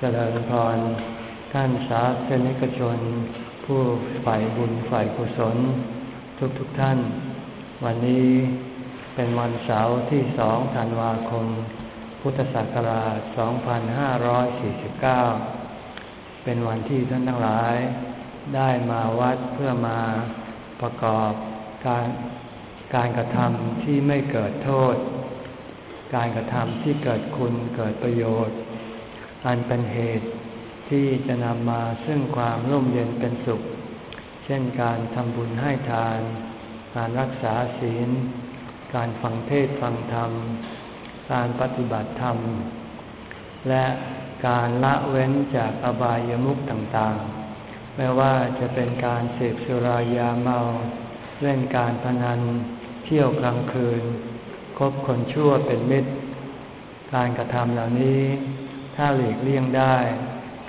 เจริญพรท่านสาธนิกชน ผู้ฝ่ายบุญฝ่ายกุศล ทุกทุกท่าน วันนี้เป็นวันเสาร์ที่สองธันวาคม พุทธศักราช 2549 เป็นวันที่ท่านทั้งหลาย ได้มาวัดเพื่อมาประกอบการการกระทำที่ไม่เกิดโทษ การกระทำที่เกิดคุณเกิดประโยชน์ อันเป็นเหตุที่จะนำมาซึ่งความร่มเย็นเป็นสุข เช่นการทำบุญให้ทาน การรักษาศีล การฟังเทศฟังธรรม การปฏิบัติธรรม และการละเว้นจากอบายามุขต่างๆ ไม่ว่าจะเป็นการเสพสุรายาเมา เล่นการพนัน เที่ยวกลางคืน คบคนชั่วเป็นมิตร การกระทำเหล่านี้ ถ้าหลีกเลี่ยงได้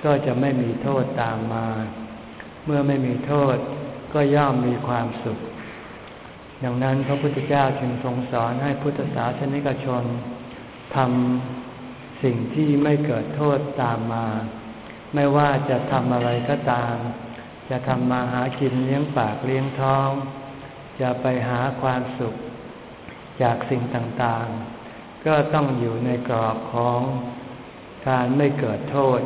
ก็จะไม่มีโทษตามมา เมื่อไม่มีโทษก็ย่อมมีความสุข ดังนั้นพระพุทธเจ้าจึงทรงสอนให้พุทธศาสนิกชนทำสิ่งที่ไม่เกิดโทษตามมา ไม่ว่าจะทำอะไรก็ตาม จะทำมาหากินเลี้ยงปากเลี้ยงท้อง จะไปหาความสุข จากสิ่งต่างๆ ก็ต้องอยู่ในกรอบของ การไม่เกิดโทษ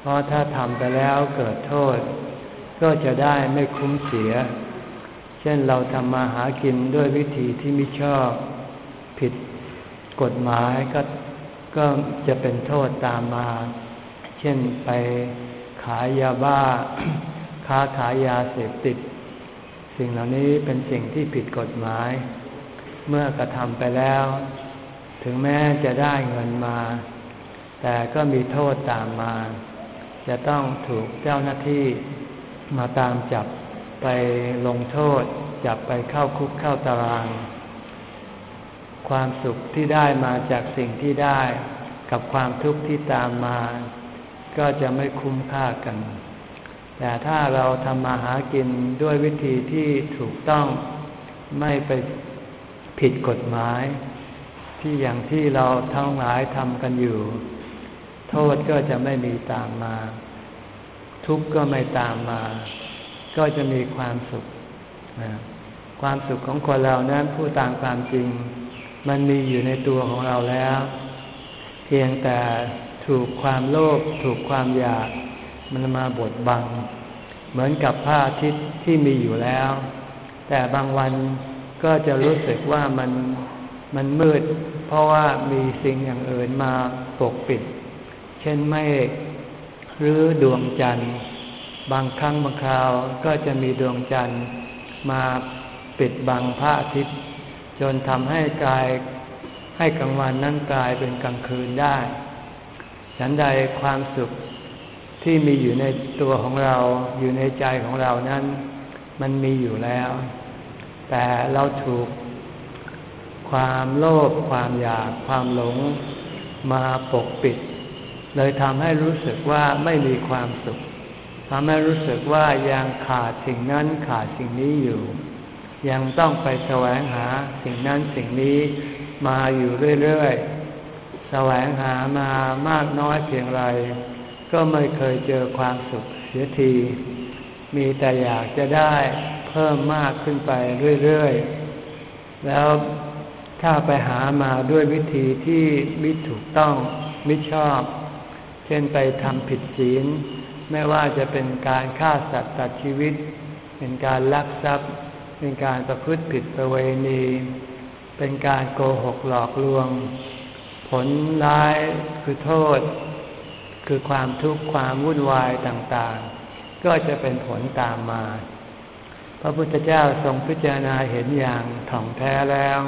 เพราะถ้าทำไปแล้วเกิดโทษ ก็จะได้ไม่คุ้มเสีย เช่นเราทำมาหากินด้วยวิธีที่ไม่ชอบ ผิดกฎหมายก็ก็จะเป็นโทษตามมา เช่นไปขายยาบ้า ค้าขายยาเสพติด สิ่งเหล่านี้เป็นสิ่งที่ผิดกฎหมาย เมื่อกระทำไปแล้ว ถึงแม้จะได้เงินมา แต่ก็มีโทษตามมา จะต้องถูกเจ้าหน้าที่มาตามจับไปลงโทษ จับไปเข้าคุกเข้าตาราง ความสุขที่ได้มาจากสิ่งที่ได้ กับความทุกข์ที่ตามมา ก็จะไม่คุ้มค่ากัน แต่ถ้าเราทำมาหากินด้วยวิธีที่ถูกต้องไม่ไปผิดกฎหมาย ที่อย่างที่เราทั้งหลายทำกันอยู่ โทษก็จะไม่มีตามมา ทุกข์ก็ไม่ตามมา ก็จะมีความสุข ความสุขของคนเรานั้นผู้ตามความจริง มันมีอยู่ในตัวของเราแล้ว เพียงแต่ถูกความโลภถูกความอยาก มันมาบดบัง เหมือนกับผ้าอาทิตย์ที่มีอยู่แล้ว แต่บางวันก็จะรู้สึกว่ามันมันมืด เพราะว่ามีสิ่งอย่างอื่นมาปกปิด ช่นเมฆหรือดวงจันทร์ บางครั้งบางคราวก็จะมีดวงจันทร์มาปิดบังพระอาทิตย์ จนทำให้กายให้กลางวันนั้นกลายเป็นกลางคืนได้ ฉันใดความสุขที่มีอยู่ในตัวของเราอยู่ในใจของเรานั้น มันมีอยู่แล้ว แต่เราถูก ความโลภความอยากความหลงมาปกปิด เลยทำให้รู้สึกว่าไม่มีความสุขทำให้รู้สึกว่ายังขาดสิ่งนั้นขาดสิ่งนี้อยู่ ยังต้องไปแสวงหาสิ่งนั้นสิ่งนี้มาอยู่เรื่อยๆ แสวงหามามากน้อยเพียงไร ก็ไม่เคยเจอความสุขเสียที มีแต่อยากจะได้เพิ่มมากขึ้นไปเรื่อยๆ แล้วถ้าไปหามาด้วยวิธีที่ไมิถูกต้องไมิชอบ เช่นไปทำผิดศีล ไม่ว่าจะเป็นการฆ่าสัตว์ตัดชีวิต เป็นการลักทรัพย์ เป็นการประพฤติผิดประเวณี เป็นการโกหกหลอกลวง ผลร้ายคือโทษ คือความทุกข์ความวุ่นวายต่างๆ ก็จะเป็นผลตามมา พระพุทธเจ้าทรงพิจารณาเห็นอย่างถ่องแท้แล้ว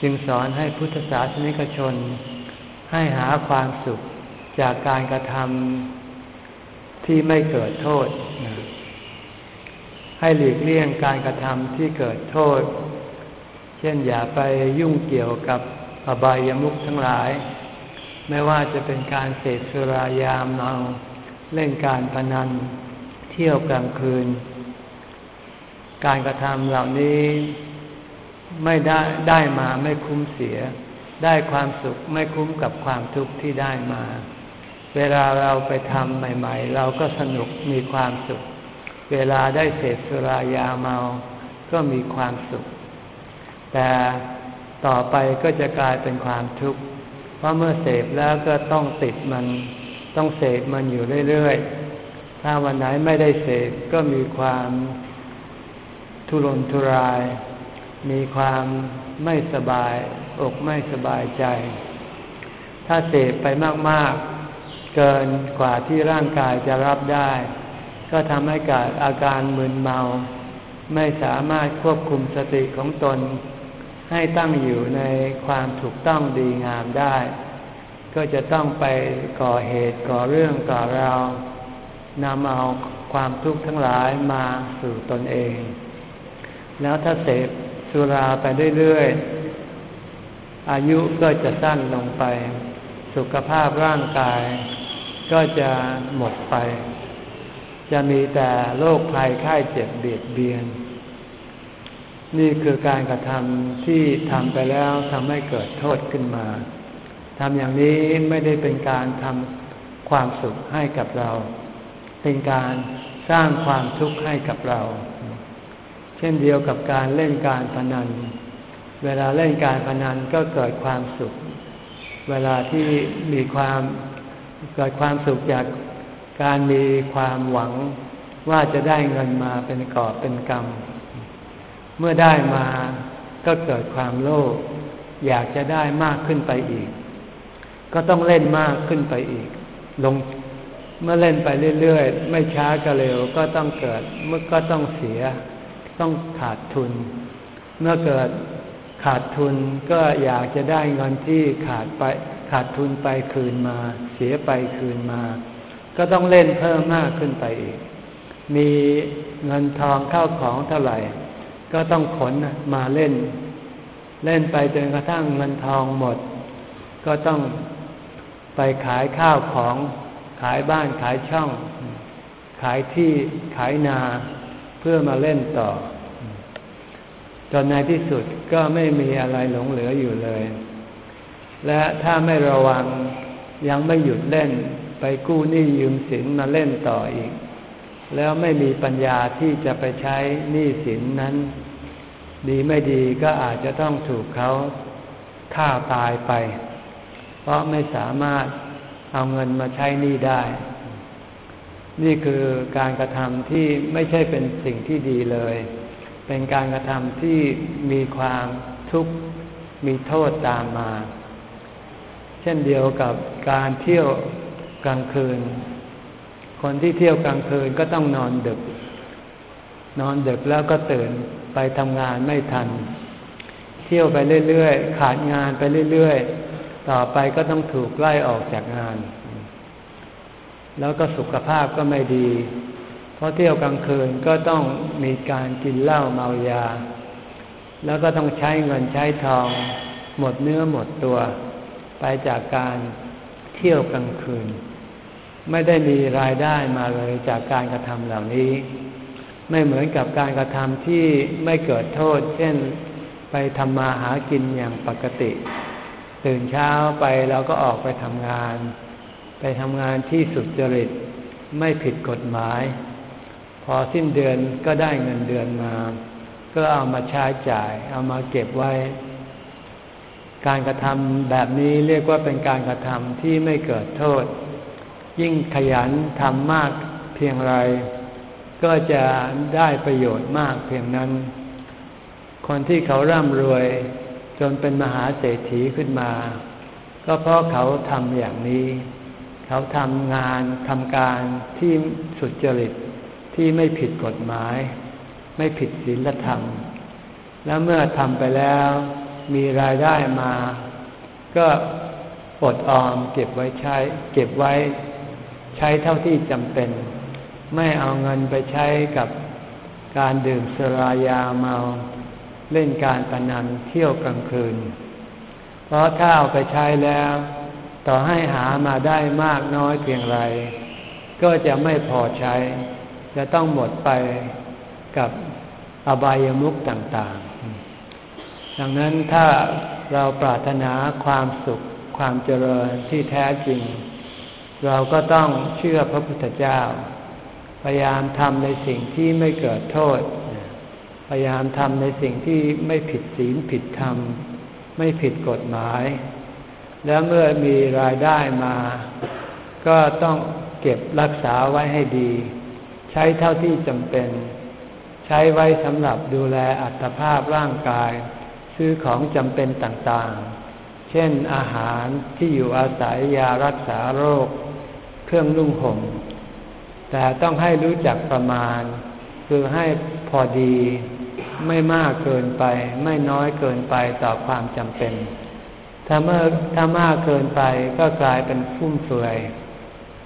จึงสอนให้พุทธศาสนิกชน ให้หาความสุข จากการกระทำที่ไม่เกิดโทษ ให้หลีกเลี่ยงการกระทำที่เกิดโทษ เช่นอย่าไปยุ่งเกี่ยวกับอบายามุขทั้งหลาย ไม่ว่าจะเป็นการเสพสุรายามเมาเล่นการพนัน เที่ยวกลางคืน การกระทำเหล่านี้ไม่ได้ได้มาไม่คุ้มเสีย ได้ความสุขไม่คุ้มกับความทุกข์ที่ได้มา เวลาเราไปทำใหม่ ๆ เราก็สนุกมีความสุข เวลาได้เสพสุรายาเมา ก็มีความสุข แต่ต่อไปก็จะกลายเป็นความทุกข์ เพราะเมื่อเสพแล้วก็ต้องติดมัน ต้องเสพมันอยู่เรื่อยๆ ถ้าวันไหนไม่ได้เสพก็มีความทุรนทุราย มีความไม่สบาย อกไม่สบายใจ ถ้าเสพไปมากๆ เกินกว่าที่ร่างกายจะรับได้ ก็ทำให้เกิดอาการมึนเมา ไม่สามารถควบคุมสติของตน ให้ตั้งอยู่ในความถูกต้องดีงามได้ ก็จะต้องไปก่อเหตุก่อเรื่องก่อราวนำเอาความทุกข์ทั้งหลายมาสู่ตนเอง แล้วถ้าเสพสุราไปเรื่อยๆ อายุก็จะสั้นลงไป สุขภาพร่างกาย ก็จะหมดไป จะมีแต่โรคภัยไข้เจ็บเบียดเบียน นี่คือการกระทำที่ทำไปแล้วทำให้เกิดโทษขึ้นมาทำอย่างนี้ไม่ได้เป็นการทำความสุขให้กับเรา เป็นการสร้างความทุกข์ให้กับเรา เช่นเดียวกับการเล่นการพนัน เวลาเล่นการพนันก็เกิดความสุข เวลาที่มีความ เกิดความสุขจากการมีความหวังว่าจะได้เงินมาเป็นกอบเป็นกรรม เมื่อได้มาก็เกิดความโลภอยากจะได้มากขึ้นไปอีก ก็ต้องเล่นมากขึ้นไปอีก ลงเมื่อเล่นไปเรื่อยๆ ไม่ช้าก็เร็วก็ต้องเกิดเมื่อก็ต้องเสีย ต้องขาดทุน เมื่อเกิดขาดทุนก็อยากจะได้เงินที่ขาดไป ขาดทุนไปคืนมา เสียไปคืนมา ก็ต้องเล่นเพิ่มมากขึ้นไปอีก มีเงินทองเข้าของเท่าไหร่ ก็ต้องขนมาเล่น เล่นไปจนกระทั่งเงินทองหมด ก็ต้องไปขายข้าวของขายบ้านขายช่อง ขายที่ขายนาเพื่อมาเล่นต่อ จนในที่สุดก็ไม่มีอะไรหลงเหลืออยู่เลย และถ้าไม่ระวังยังไม่หยุดเล่นไปกู้หนี้ยืมสินมาเล่นต่ออีก แล้วไม่มีปัญญาที่จะไปใช้หนี้สินนั้น ดีไม่ดีก็อาจจะต้องถูกเขาฆ่าตายไป เพราะไม่สามารถเอาเงินมาใช้หนี้ได้ นี่คือการกระทำที่ไม่ใช่เป็นสิ่งที่ดีเลย เป็นการกระทำที่มีความทุกข์มีโทษตามมา เช่นเดียวกับการเที่ยวกลางคืน คนที่เที่ยวกลางคืนก็ต้องนอนดึก นอนดึกแล้วก็ตื่นไปทำงานไม่ทัน เที่ยวไปเรื่อยๆ ขาดงานไปเรื่อยๆ ต่อไปก็ต้องถูกไล่ออกจากงาน แล้วก็สุขภาพก็ไม่ดี เพราะเที่ยวกลางคืนก็ต้องมีการกินเหล้าเมายา แล้วก็ต้องใช้เงินใช้ทอง หมดเนื้อหมดตัว ไปจากการเที่ยวกลางคืน ไม่ได้มีรายได้มาเลยจากการกระทำเหล่านี้ ไม่เหมือนกับการกระทำที่ไม่เกิดโทษ เช่นไปทำมาหากินอย่างปกติ ตื่นเช้าไปแล้วก็ออกไปทำงาน ไปทำงานที่สุจริตไม่ผิดกฎหมาย พอสิ้นเดือนก็ได้เงินเดือนมา ก็เอามาใช้จ่าย เอามาเก็บไว้ การกระทำแบบนี้เรียกว่าเป็นการกระทำที่ไม่เกิดโทษ ยิ่งขยันทำมากเพียงไร ก็จะได้ประโยชน์มากเพียงนั้น คนที่เขาร่ำรวยจนเป็นมหาเศรษฐีขึ้นมา ก็เพราะเขาทำอย่างนี้ เขาทำงานทำการที่สุจริตที่ไม่ผิดกฎหมาย ไม่ผิดศีลธรรม แล้วเมื่อทำไปแล้ว มีรายได้มา ก็อดออมเก็บไว้ใช้ เก็บไว้ใช้เท่าที่จำเป็น ไม่เอาเงินไปใช้กับการดื่มสุรายาเมา เล่นการพนันเที่ยวกลางคืน เพราะถ้าเอาไปใช้แล้ว ต่อให้หามาได้มากน้อยเพียงไร ก็จะไม่พอใช้ จะต้องหมดไปกับอบายามุขต่างๆ ดังนั้นถ้าเราปรารถนาความสุขความเจริญที่แท้จริง เราก็ต้องเชื่อพระพุทธเจ้า พยายามทำในสิ่งที่ไม่เกิดโทษ พยายามทำในสิ่งที่ไม่ผิดศีลผิดธรรม ไม่ผิดกฎหมาย แล้วเมื่อมีรายได้มา ก็ต้องเก็บรักษาไว้ให้ดี ใช้เท่าที่จำเป็น ใช้ไว้สำหรับดูแลอัตภาพร่างกาย ซื้อของจำเป็นต่างๆ เช่นอาหารที่อยู่อาศัยยารักษาโรค เครื่องนุ่งห่ม แต่ต้องให้รู้จักประมาณ คือให้พอดี ไม่มากเกินไป ไม่น้อยเกินไปต่อความจำเป็น ถ้าเมื่อถ้ามากเกินไปก็กลายเป็นฟุ่มเฟือย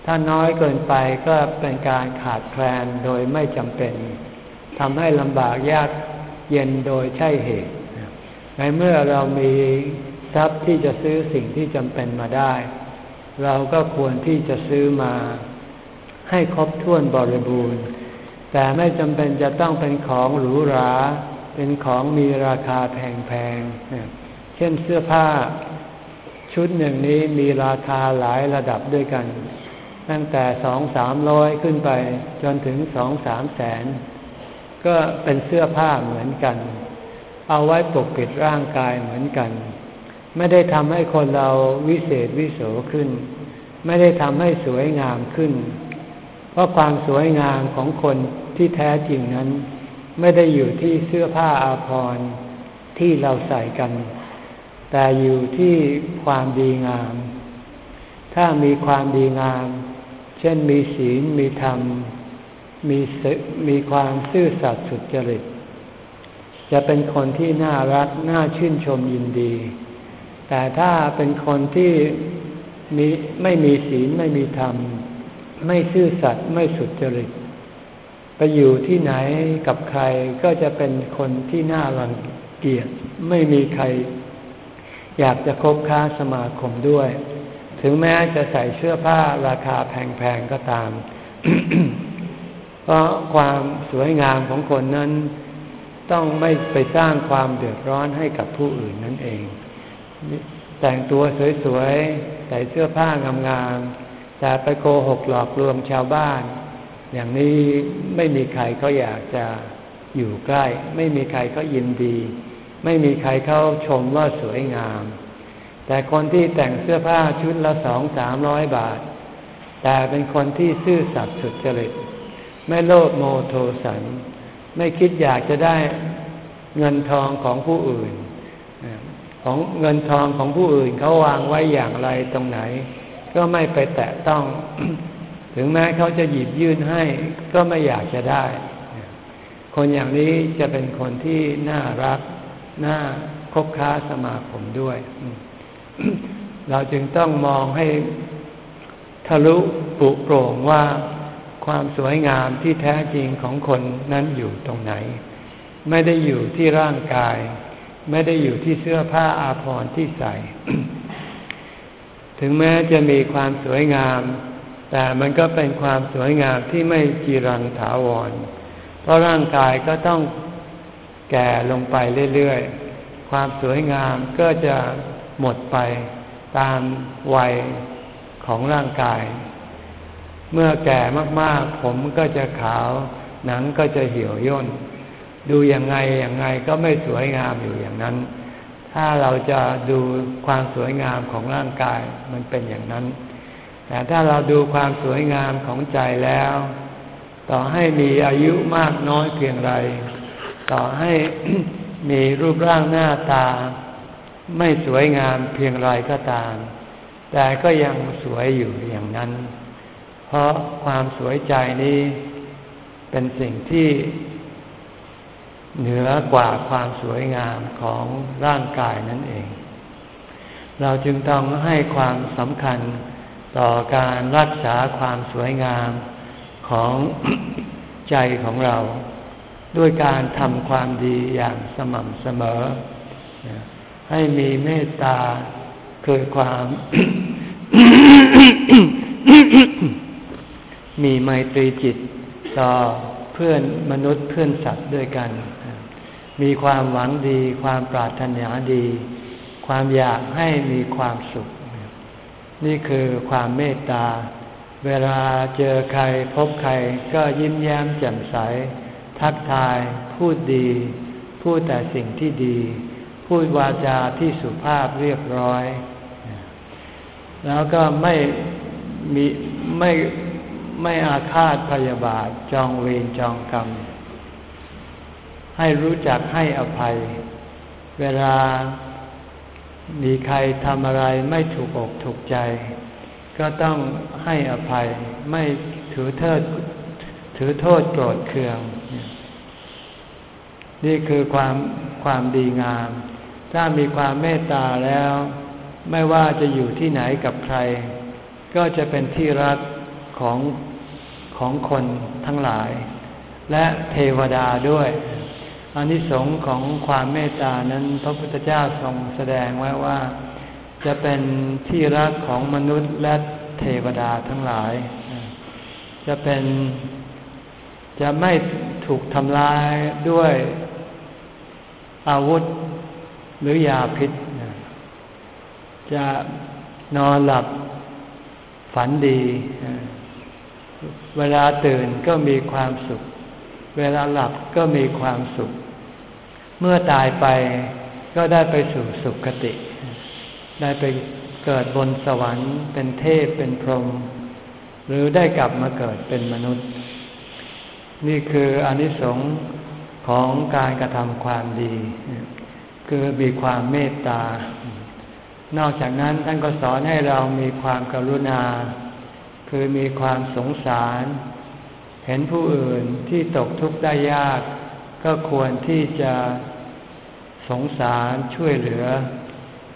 ถ้าน้อยเกินไปก็เป็นการขาดแคลนโดยไม่จำเป็นทำให้ลำบากยากเย็นโดยใช่เหตุ ในเมื่อเรามีทรัพย์ที่จะซื้อสิ่งที่จำเป็นมาได้ เราก็ควรที่จะซื้อมา ให้ครบถ้วนบริบูรณ์ แต่ไม่จำเป็นจะต้องเป็นของหรูหรา เป็นของมีราคาแพงๆ เช่นเสื้อผ้า ชุดหนึ่งนี้มีราคาหลายระดับด้วยกัน ตั้งแต่สองสามร้อยขึ้นไปจนถึงสองสามแสน ก็เป็นเสื้อผ้าเหมือนกัน เอาไว้ปกปิดร่างกายเหมือนกัน ไม่ได้ทำให้คนเราวิเศษวิโสขึ้น ไม่ได้ทำให้สวยงามขึ้น เพราะความสวยงามของคนที่แท้จริงนั้น ไม่ได้อยู่ที่เสื้อผ้าอาภรณ์ที่เราใส่กัน แต่อยู่ที่ความดีงาม ถ้ามีความดีงาม เช่นมีศีลมีธรรม มีมีความซื่อสัตย์สุจริต จะเป็นคนที่น่ารักน่าชื่นชมยินดี แต่ถ้าเป็นคนที่มีไม่มีศีลไม่มีธรรม ไม่ซื่อสัตย์ไม่สุจริต ไปอยู่ที่ไหนกับใครก็จะเป็นคนที่น่ารังเกียจไม่มีใคร อยากจะคบค้าสมาคมด้วย ถึงแม้จะใส่เสื้อผ้าราคาแพงๆก็ตาม เพราะความสวยงามของคนนั้น ต้องไม่ไปสร้างความเดือดร้อนให้กับผู้อื่นนั่นเอง แต่งตัวสวยๆ ใส่เสื้อผ้างามๆ แต่ไปโกหกหลอกลวงชาวบ้าน อย่างนี้ไม่มีใครเขาอยากจะอยู่ใกล้ ไม่มีใครเขายินดี ไม่มีใครเขาชมว่าสวยงาม แต่คนที่แต่งเสื้อผ้าชุดละสองสามร้อยบาท แต่เป็นคนที่ซื่อสัตย์สุจริต ไม่โลภโมโทสัน ไม่คิดอยากจะได้เงินทองของผู้อื่น ของเงินทองของผู้อื่นเขาวางไว้อย่างไรตรงไหน ก็ไม่ไปแตะต้อง ถึงแม้เขาจะหยิบยื่นให้ ก็ไม่อยากจะได้ คนอย่างนี้จะเป็นคนที่น่ารัก น่าคบค้าสมาคมด้วย เราจึงต้องมองให้ทะลุปุโปร่งว่า ความสวยงามที่แท้จริงของคนนั้นอยู่ตรงไหน ไม่ได้อยู่ที่ร่างกาย ไม่ได้อยู่ที่เสื้อผ้าอาภรณ์ที่ใส่ ถึงแม้จะมีความสวยงาม แต่มันก็เป็นความสวยงามที่ไม่จีรังถาวร เพราะร่างกายก็ต้องแก่ลงไปเรื่อยๆ ความสวยงามก็จะหมดไปตามวัยของร่างกาย เมื่อแก่มากๆ ผมก็จะขาว หนังก็จะเหี่ยวย่น ดูยังไงอย่างไงก็ไม่สวยงามอยู่อย่างนั้น ถ้าเราจะดูความสวยงามของร่างกายมันเป็นอย่างนั้น แต่ถ้าเราดูความสวยงามของใจแล้ว ต่อให้มีอายุมากน้อยเพียงไร ต่อให้มีรูปร่างหน้าตา ไม่สวยงามเพียงไรก็ตาม แต่ก็ยังสวยอยู่อย่างนั้น ราะความสวยใจนี้ เป็นสิ่งที่ เหนือกว่าความสวยงามของร่างกายนั่นเอง เราจึงต้องให้ความสำคัญต่อการรักษาความสวยงามของใจของเรา ด้วยการทำความดีอย่างสม่ำเสมอ ให้มีเมตตาคือความ มีไมตรีจิตต่อเพื่อนมนุษย์เพื่อนสัตว์ด้วยกัน มีความหวังดี ความปรารถนาดี ความอยากให้มีความสุข นี่คือความเมตตา เวลาเจอใครพบใครก็ยิ้มแย้มแจ่มใส ทักทาย พูดดี พูดแต่สิ่งที่ดี พูดวาจาที่สุภาพเรียบร้อย แล้วก็ไม่มีไม่ ไม่อาฆาตพยาบาทจองเวรจองกรรม ให้รู้จักให้อภัย เวลามีใครทำอะไรไม่ถูกอกถูกใจ ก็ต้องให้อภัยไม่ถือเทิดถือโทษโกรธเคือง นี่คือความความดีงาม ถ้ามีความเมตตาแล้ว ไม่ว่าจะอยู่ที่ไหนกับใคร ก็จะเป็นที่รัก ของของคนทั้งหลาย และเทวดาด้วยอานิสงส์ของความเมตตานั้นพระพุทธเจ้าทรงแสดงไว้ว่า จะเป็นที่รักของมนุษย์และเทวดาทั้งหลาย จะเป็น จะไม่ถูกทำลายด้วยอาวุธหรือยาพิษ จะนอนหลับฝันดี เวลาตื่นก็มีความสุข เวลาหลับก็มีความสุข เมื่อตายไปก็ได้ไปสู่สุขคติ ได้ไปเกิดบนสวรรค์ เป็นเทพเป็นพรหมหรือได้กลับมาเกิดเป็นมนุษย์ นี่คืออนิสงส์ของการกระทำความดี คือมีความเมตตา นอกจากนั้นท่านก็สอนให้เรามีความกรุณา คือมีความสงสาร เห็นผู้อื่นที่ตกทุกข์ได้ยาก ก็ควรที่จะสงสารช่วยเหลือ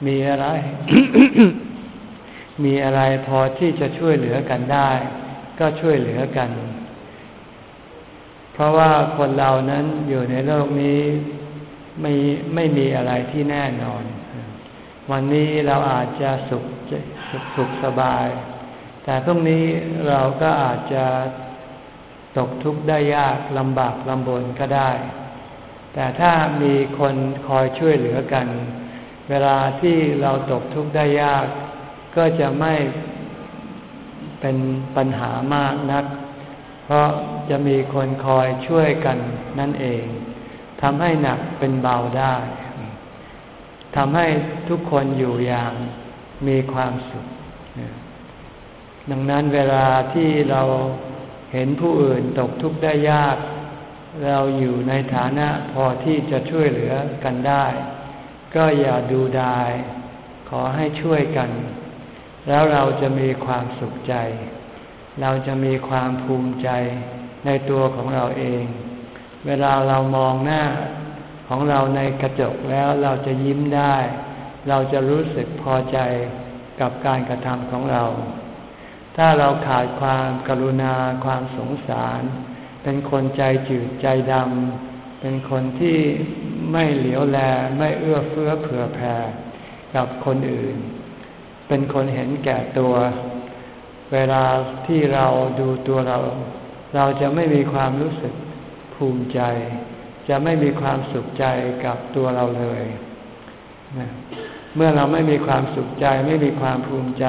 มีอะไร มีอะไรพอที่จะช่วยเหลือกันได้ ก็ช่วยเหลือกัน เพราะว่าคนเรานั้นอยู่ในโลกนี้ไม่ไม่มีอะไรที่แน่นอน วันนี้เราอาจจะสุขสุขสบาย แต่พรุ่งนี้เราก็อาจจะตกทุกข์ได้ยากลำบากลำบนก็ได้ แต่ถ้ามีคนคอยช่วยเหลือกัน เวลาที่เราตกทุกข์ได้ยาก ก็จะไม่เป็นปัญหามากนัก เพราะจะมีคนคอยช่วยกันนั่นเองทำให้หนักเป็นเบาได้ทำให้ทุกคนอยู่อย่างมีความสุข ดังนั้นเวลาที่เราเห็นผู้อื่นตกทุกข์ได้ยาก เราอยู่ในฐานะพอที่จะช่วยเหลือกันได้ ก็อย่าดูดาย ขอให้ช่วยกัน แล้วเราจะมีความสุขใจ เราจะมีความภูมิใจในตัวของเราเอง เวลาเรามองหน้าของเราในกระจกแล้วเราจะยิ้มได้ เราจะรู้สึกพอใจกับการกระทำของเรา ถ้าเราขาดความกรุณาความสงสาร เป็นคนใจจืดใจดำ เป็นคนที่ไม่เหลียวแลไม่เอื้อเฟื้อเผื่อแผ่กับคนอื่น เป็นคนเห็นแก่ตัว เวลาที่เราดูตัวเรา เราจะไม่มีความรู้สึกภูมิใจ จะไม่มีความสุขใจกับตัวเราเลย เมื่อเราไม่มีความสุขใจไม่มีความภูมิใจ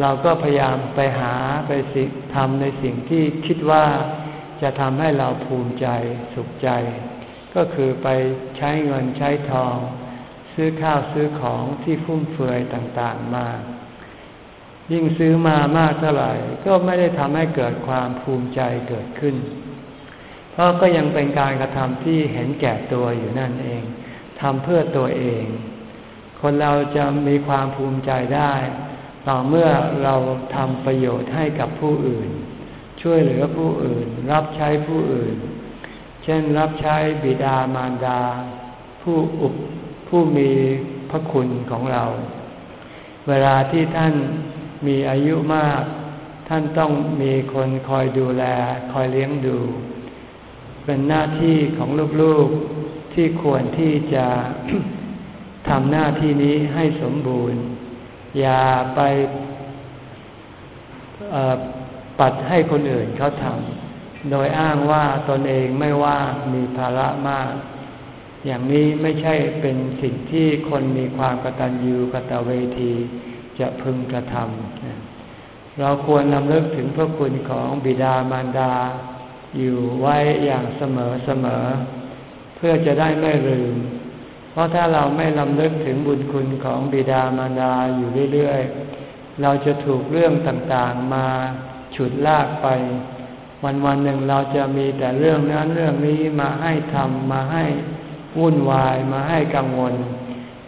เราก็พยายามไปหาไปสิทำในสิ่งที่คิดว่าจะทำให้เราภูมิใจสุขใจ ก็คือไปใช้เงินใช้ทอง ซื้อข้าวซื้อของที่ฟุ่มเฟือยต่างๆมา ยิ่งซื้อมามากเท่าไหร่ ก็ไม่ได้ทำให้เกิดความภูมิใจเกิดขึ้น เพราะก็ยังเป็นการกระทำที่เห็นแก่ตัวอยู่นั่นเองทำเพื่อตัวเอง คนเราจะมีความภูมิใจได้ ต่อเมื่อเราทำประโยชน์ให้กับผู้อื่น ช่วยเหลือผู้อื่น รับใช้ผู้อื่น เช่นรับใช้บิดามารดา ผู้อุปผู้มีพระคุณของเรา เวลาที่ท่านมีอายุมาก ท่านต้องมีคนคอยดูแล คอยเลี้ยงดู เป็นหน้าที่ของลูกๆที่ควรที่จะทำหน้าที่นี้ให้สมบูรณ์ อย่าไปปัดให้คนอื่นเขาทำโดยอ้างว่าตนเองไม่ว่ามีภาระมาก อย่างนี้ไม่ใช่เป็นสิ่งที่คนมีความกตัญญูกตเวทีจะพึงกระทำเราควรนำเลิกถึงพระคุณของบิดามารดา อยู่ไว้อย่างเสมอเสมอ เพื่อจะได้ไม่ลืม เพราะถ้าเราไม่ลำลึกถึงบุญคุณของบิดามารดาอยู่เรื่อยๆ เราจะถูกเรื่องต่างๆมาฉุดลากไป วันวันหนึ่งเราจะมีแต่เรื่องนั้นเรื่องนี้มาให้ทำมาให้วุ่นวายมาให้กังวล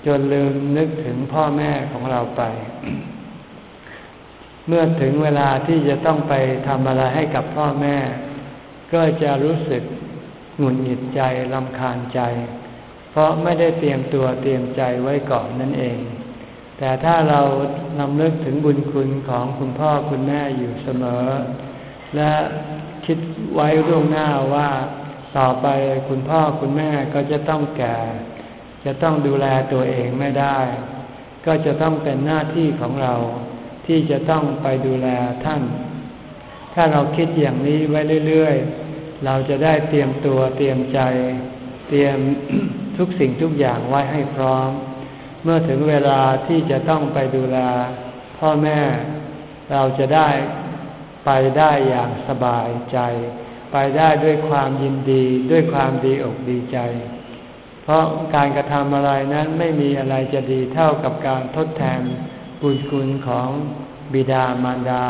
จนลืมนึกถึงพ่อแม่ของเราไป เมื่อถึงเวลาที่จะต้องไปทำอะไรให้กับพ่อแม่ ก็จะรู้สึกหงุดหงิดใจลำคาญใจ เพราะไม่ได้เตรียมตัวเตรียมใจไว้ก่อนนั่นเอง แต่ถ้าเรานำนึกถึงบุญคุณของคุณพ่อคุณแม่อยู่เสมอ และคิดไว้ล่วงหน้าว่าต่อไปคุณพ่อคุณแม่ก็จะต้องแก่ จะต้องดูแลตัวเองไม่ได้ ก็จะต้องเป็นหน้าที่ของเราที่จะต้องไปดูแลท่าน ถ้าเราคิดอย่างนี้ไว้เรื่อย ๆ เราจะได้เตรียมตัวเตรียมใจ เตรียม ทุกสิ่งทุกอย่างไว้ให้พร้อม เมื่อถึงเวลาที่จะต้องไปดูแลพ่อแม่ เราจะได้ไปได้อย่างสบายใจ ไปได้ด้วยความยินดีด้วยความดีอกดีใจ เพราะการกระทำอะไรนั้นไม่มีอะไรจะดีเท่ากับการทดแทนบุญคุณของบิดามารดา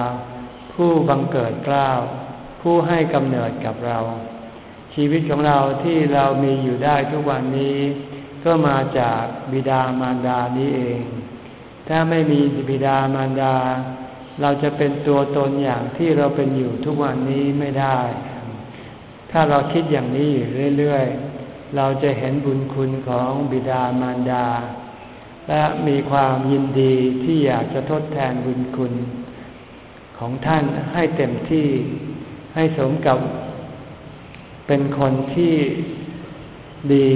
ผู้บังเกิดกล้าว ผู้ให้กำเนิดกับเรา ชีวิตของเราที่เรามีอยู่ได้ทุกวันนี้ ก็มาจากบิดามารดานี้เอง ถ้าไม่มีบิดามารดา เราจะเป็นตัวตนอย่างที่เราเป็นอยู่ทุกวันนี้ไม่ได้ ถ้าเราคิดอย่างนี้อยู่เรื่อยๆ เราจะเห็นบุญคุณของบิดามารดา และมีความยินดีที่อยากจะทดแทนบุญคุณของท่านให้เต็มที่ให้สมกับ เป็นคนที่ดี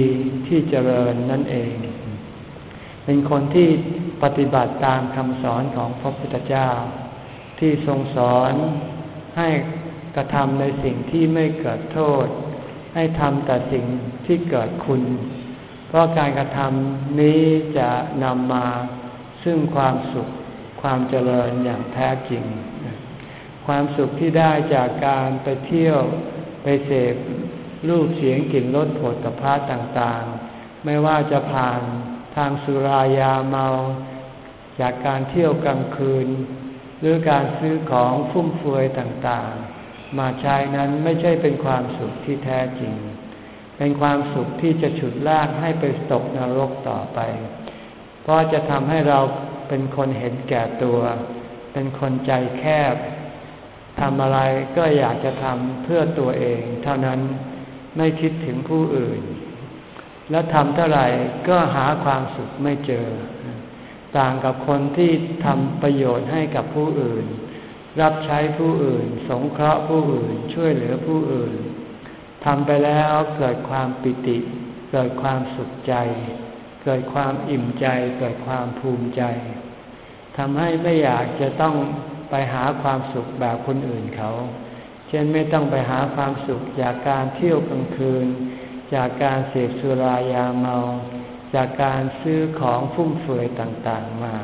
ที่เจริญนั่นเอง เป็นคนที่ปฏิบัติตามคำสอนของพระพุทธเจ้า ที่ทรงสอนให้กระทำในสิ่งที่ไม่เกิดโทษ ให้ทำแต่สิ่งที่เกิดคุณ เพราะการกระทำนี้จะนำมาซึ่งความสุขความเจริญอย่างแท้จริง ความสุขที่ได้จากการไปเที่ยว ไปเสพรูปเสียงกลิ่นรสผลตภะต่างๆ ไม่ว่าจะผ่านทางสุรายาเมา จากการเที่ยวกลางคืน หรือการซื้อของฟุ่มเฟือยต่างๆ มาใช้นั้นไม่ใช่เป็นความสุขที่แท้จริง เป็นความสุขที่จะฉุดลากให้ไปตกนรกต่อไป เพราะจะทำให้เราเป็นคนเห็นแก่ตัว เป็นคนใจแคบ ทำอะไรก็อยากจะทำเพื่อตัวเอง เท่านั้นไม่คิดถึงผู้อื่น แล้วทำเท่าไหร่ก็หาความสุขไม่เจอ ต่างกับคนที่ทำประโยชน์ให้กับผู้อื่น รับใช้ผู้อื่น สงเคราะห์ผู้อื่น ช่วยเหลือผู้อื่นทำไปแล้วเกิดความปิติ เกิดความสุขใจ เกิดความอิ่มใจ เกิดความภูมิใจทำให้ไม่อยากจะต้อง ไปหาความสุขแบบคนอื่นเขา เช่นไม่ต้องไปหาความสุขจากการเที่ยวกลางคืน จากการเสพสุรายาเมา จากการซื้อของฟุ่มเฟือยต่างๆมา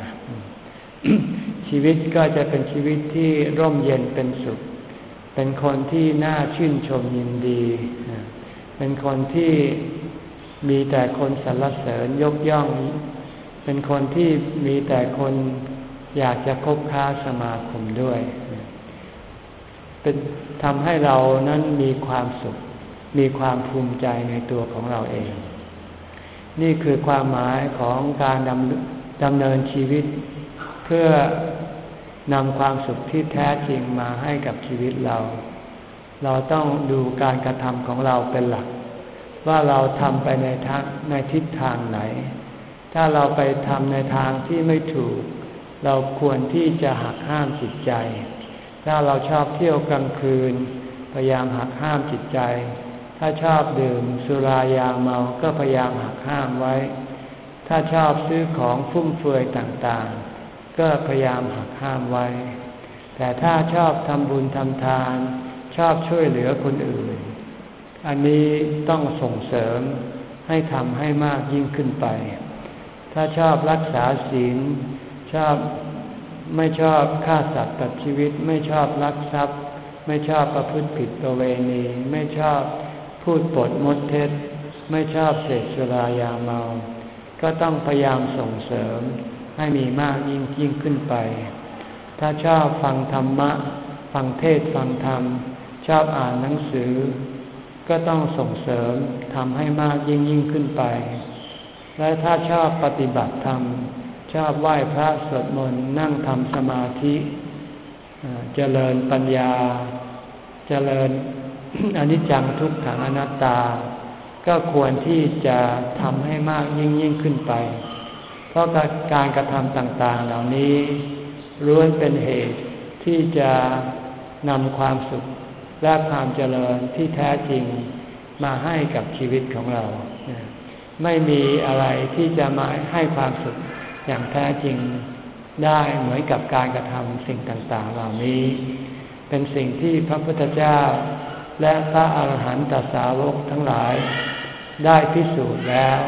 ชีวิตก็จะเป็นชีวิตที่ร่มเย็นเป็นสุข เป็นคนที่น่าชื่นชมยินดี เป็นคนที่มีแต่คนสรรเสริญยกย่อง เป็นคนที่มีแต่คน อยากจะคบค้าสมาคมด้วย เป็นทำให้เรานั้นมีความสุข มีความภูมิใจในตัวของเราเอง นี่คือความหมายของการดำดำเนินชีวิต เพื่อนำความสุขที่แท้จริงมาให้กับชีวิตเรา เราต้องดูการกระทำของเราเป็นหลัก ว่าเราทำไปในทางในทิศทางไหน ถ้าเราไปทำในทางที่ไม่ถูก เราควรที่จะหักห้ามจิตใจ ถ้าเราชอบเที่ยวกลางคืน พยายามหักห้ามจิตใจ ถ้าชอบดื่มสุรายาเมา ก็พยายามหักห้ามไว้ ถ้าชอบซื้อของฟุ่มเฟือยต่างๆ ก็พยายามหักห้ามไว้ แต่ถ้าชอบทำบุญทำทาน ชอบช่วยเหลือคนอื่น อันนี้ต้องส่งเสริมให้ทำให้มากยิ่งขึ้นไป ถ้าชอบรักษาศีล ชอบไม่ชอบฆ่าสัตว์ตัดชีวิต ไม่ชอบลักทรัพย์ ไม่ชอบประพฤติผิดประเวณี ไม่ชอบพูดปดมดเท็จ ไม่ชอบเสพสุรายาเมา ก็ต้องพยายามส่งเสริมให้มีมากยิ่งยิ่งขึ้นไป ถ้าชอบฟังธรรมะ ฟังเทศฟังธรรม ชอบอ่านหนังสือ ก็ต้องส่งเสริมทำให้มากยิ่งยิ่งขึ้นไป และถ้าชอบปฏิบัติธรรม อบไหว้พระสวดมนต์นั่งทำสมาธิเจริญปัญญา เจริญอนิจจังทุกขังอนัตตา ก็ควรที่จะทำให้มากยิ่งยิ่งขึ้นไป เพราะการกระทำต่างๆ เหล่านี้ล้วนเป็นเหตุที่จะนำความสุขและความเจริญที่แท้จริงมาให้กับชีวิตของเรา ไม่มีอะไรที่จะมาให้ความสุข อย่างแท้จริงได้เหมือนกับการกระทำสิ่งต่างๆ เหล่านี้ เป็นสิ่งที่พระพุทธเจ้า และพระอาหารหันตสาวกทั้งหลาย ได้พิสูจน์แล้ว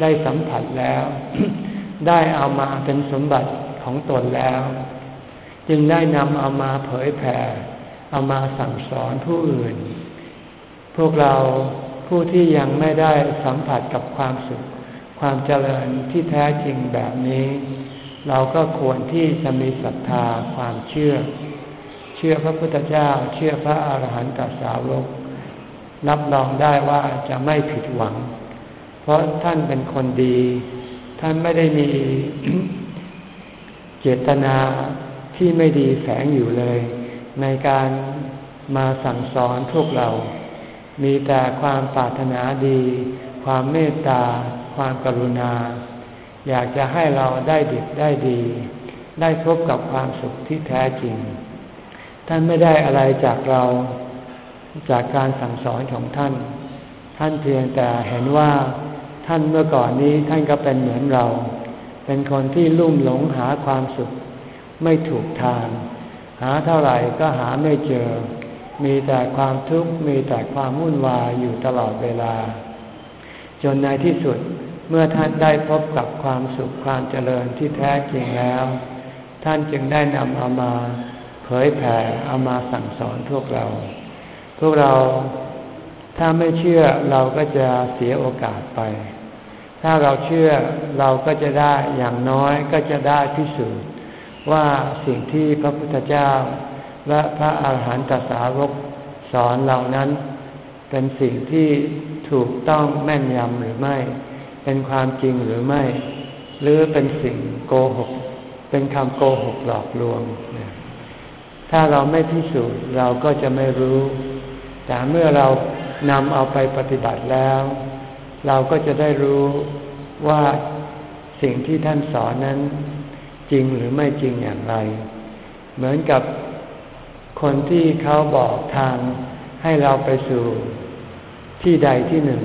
ได้สัมผัสแล้ว ได้เอามาเป็นสมบัติของตนแล้ว จึงได้นำเอามาเผยแผ่ เอามาสั่งสอนผู้อื่น พวกเราผู้ที่ยังไม่ได้สัมผัสกับความสุข ความเจริญที่แท้จริงแบบนี้ เราก็ควรที่จะมีศรัทธาความเชื่อ เชื่อพระพุทธเจ้า เชื่อพระอาหารหันตสาวกรับรองได้ว่าจะไม่ผิดหวัง เพราะท่านเป็นคนดี ท่านไม่ได้มีเจตนาที่ไม่ดีแฝงอยู่เลย ในการมาสั่งสอนพวกเรา มีแต่ความปรารถนาดี ความเมตตา ความกรุณา อยากจะให้เราได้ดีได้ดี ได้พบกับความสุขที่แท้จริง ท่านไม่ได้อะไรจากเราจากการสั่งสอนของท่าน ท่านเพียงแต่เห็นว่าท่านเมื่อก่อนนี้ท่านก็เป็นเหมือนเรา เป็นคนที่ลุ่มหลงหาความสุข ไม่ถูกทาง หาเท่าไหร่ก็หาไม่เจอ มีแต่ความทุกข์มีแต่ความวุ่นวายอยู่ตลอดเวลา จนในที่สุด เมื่อท่านได้พบกับความสุขความเจริญที่แท้จริงแล้ว ท่านจึงได้นำเอามาเผยแผ่เอามาสั่งสอนพวกเรา พวกเราถ้าไม่เชื่อเราก็จะเสียโอกาสไป ถ้าเราเชื่อเราก็จะได้อย่างน้อยก็จะได้พิสูจน์ว่าสิ่งที่พระพุทธเจ้า และพระอาหารหันตสาวกสอนเหล่านั้น เป็นสิ่งที่ถูกต้องแม่นยำหรือไม่ เป็นความจริงหรือไม่ หรือเป็นสิ่งโกหก เป็นคำโกหกหลอกลวง ถ้าเราไม่พิสูจน์เราก็จะไม่รู้ แต่เมื่อเรานำเอาไปปฏิบัติแล้ว เราก็จะได้รู้ว่าสิ่งที่ท่านสอนนั้น จริงหรือไม่จริงอย่างไร เหมือนกับคนที่เขาบอกทางให้เราไปสู่ที่ใดที่หนึ่ง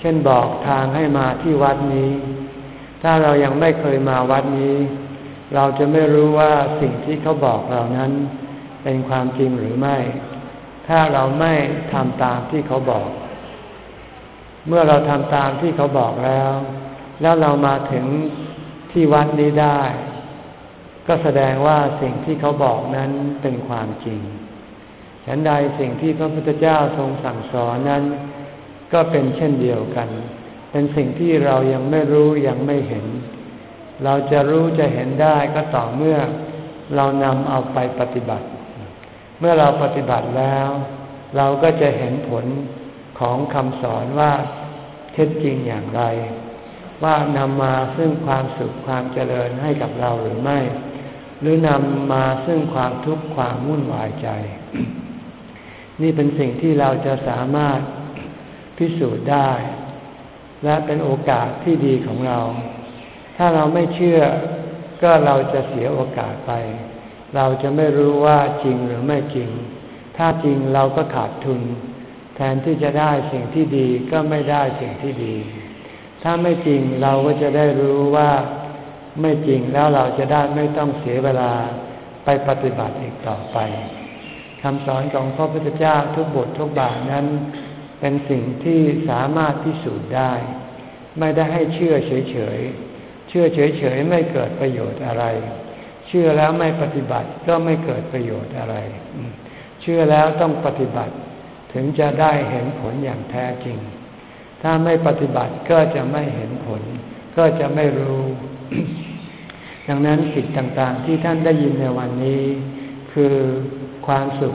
เช่นบอกทางให้มาที่วัดนี้ ถ้าเรายังไม่เคยมาวัดนี้ เราจะไม่รู้ว่าสิ่งที่เขาบอกเรานั้น เป็นความจริงหรือไม่ ถ้าเราไม่ทำตามที่เขาบอก เมื่อเราทำตามที่เขาบอกแล้ว แล้วเรามาถึงที่วัดนี้ได้ ก็แสดงว่าสิ่งที่เขาบอกนั้นเป็นความจริงฉันใดสิ่งที่พระพุทธเจ้าทรงสั่งสอนนั้น ก็เป็นเช่นเดียวกัน เป็นสิ่งที่เรายังไม่รู้ยังไม่เห็น เราจะรู้จะเห็นได้ก็ต่อเมื่อเรานำเอาไปปฏิบัติ เมื่อเราปฏิบัติแล้ว เราก็จะเห็นผลของคำสอนว่าเท็จจริงอย่างไร ว่านำมาซึ่งความสุขความเจริญให้กับเราหรือไม่ หรือนำมาซึ่งความทุกข์ความวุ่นวายใจ นี่เป็นสิ่งที่เราจะสามารถ พิสูจน์ได้ และเป็นโอกาสที่ดีของเรา ถ้าเราไม่เชื่อก็เราจะเสียโอกาสไป เราจะไม่รู้ว่าจริงหรือไม่จริง ถ้าจริงเราก็ขาดทุน แทนที่จะได้สิ่งที่ดีก็ไม่ได้สิ่งที่ดี ถ้าไม่จริงเราก็จะได้รู้ว่าไม่จริงแล้วเราจะได้ไม่ต้องเสียเวลาไปปฏิบัติอีกต่อไปคำสอนของพระพุทธเจ้าทุกบททุกบาทนั้น เป็นสิ่งที่สามารถพิสูจน์ได้ ไม่ได้ให้เชื่อเฉยๆ เชื่อเฉยๆ ไม่เกิดประโยชน์อะไรเเชื่อแล้วไม่ปฏิบัติก็ไม่เกิดประโยชน์อะไร เชื่อแล้วต้องปฏิบัติ ถึงจะได้เห็นผลอย่างแท้จริง ถ้าไม่ปฏิบัติก็จะไม่เห็นผล ก็จะไม่รู้ดังนั้นสิ่งต่างๆ ที่ท่านได้ยินในวันนี้ คือความสุข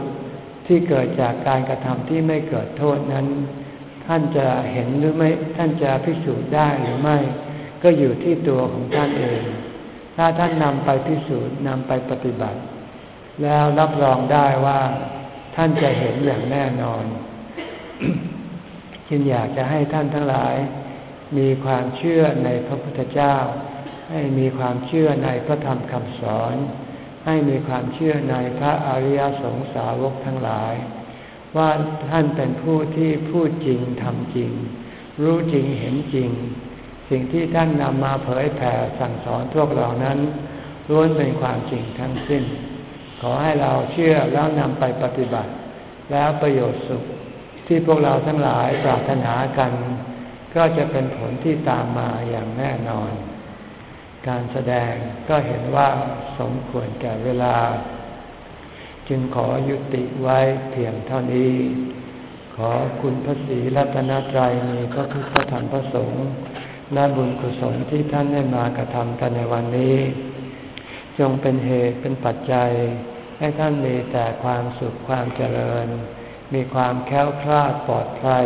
ที่เกิดจากการกระทำที่ไม่เกิดโทษนั้น ท่านจะเห็นหรือไม่ท่านจะพิสูจน์ได้หรือไม่ ก็อยู่ที่ตัวของท่านเอง ถ้าท่านนำไปพิสูจน์นำไปปฏิบัติ แล้วรับรองได้ว่า ท่านจะเห็นอย่างแน่นอนจึงอยากจะให้ท่านทั้งหลาย มีความเชื่อในพระพุทธเจ้า ให้มีความเชื่อในพระธรรมคำสอน ให้มีความเชื่อในพระอริยสงสาวกทั้งหลาย ว่าท่านเป็นผู้ที่พูดจริงทำจริง รู้จริงเห็นจริง สิ่งที่ท่านนำมาเผยแผ่สั่งสอนพวกเรานั้นล้วนเป็นความจริงทั้งสิ้น ขอให้เราเชื่อแล้วนำไปปฏิบัติ แล้วประโยชน์สุขที่พวกเราทั้งหลายปรารถนากัน ก็จะเป็นผลที่ตามมาอย่างแน่นอน การแสดงก็เห็นว่าสมควรแก่เวลา จึงขอยุติไว้เพียงเท่านี้ ขอคุณพระศรีรัตนตรัยมีพระพุทธธรรมพระสงฆ์และบุญกุศลที่ท่านได้มากระทำกันในวันนี้ จงเป็นเหตุเป็นปัจจัย ให้ท่านมีแต่ความสุขความเจริญ มีความแค้วคลาดปลอดภัย